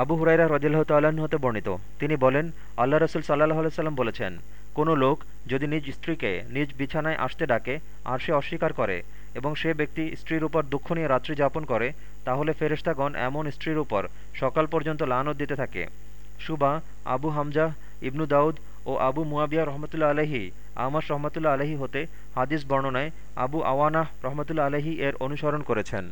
আবু হুরাইরা রদিল্লাহ তাল্লাহ্ন হতে বর্ণিত। তিনি বলেন, আল্লাহ রসুল সাল্লাহ সাল্লাম বলেছেন, কোনো লোক যদি নিজ স্ত্রীকে নিজ বিছানায় আসতে ডাকে আর সে অস্বীকার করে এবং সে ব্যক্তি স্ত্রীর উপর দুঃখ নিয়ে রাত্রি যাপন করে, তাহলে ফেরেশতাগণ এমন স্ত্রীর উপর সকাল পর্যন্ত লানত দিতে থাকে। সুবা, আবু হামজাহ, ইবনু দাউদ ও আবু মুয়াবিয়া রহমতুল্লা আলহি আমাস রহমতুল্লা আলহি হতে হাদিস বর্ণনায় আবু আওয়ানাহ রহমতুল্লা আলহি এর অনুসরণ করেছেন।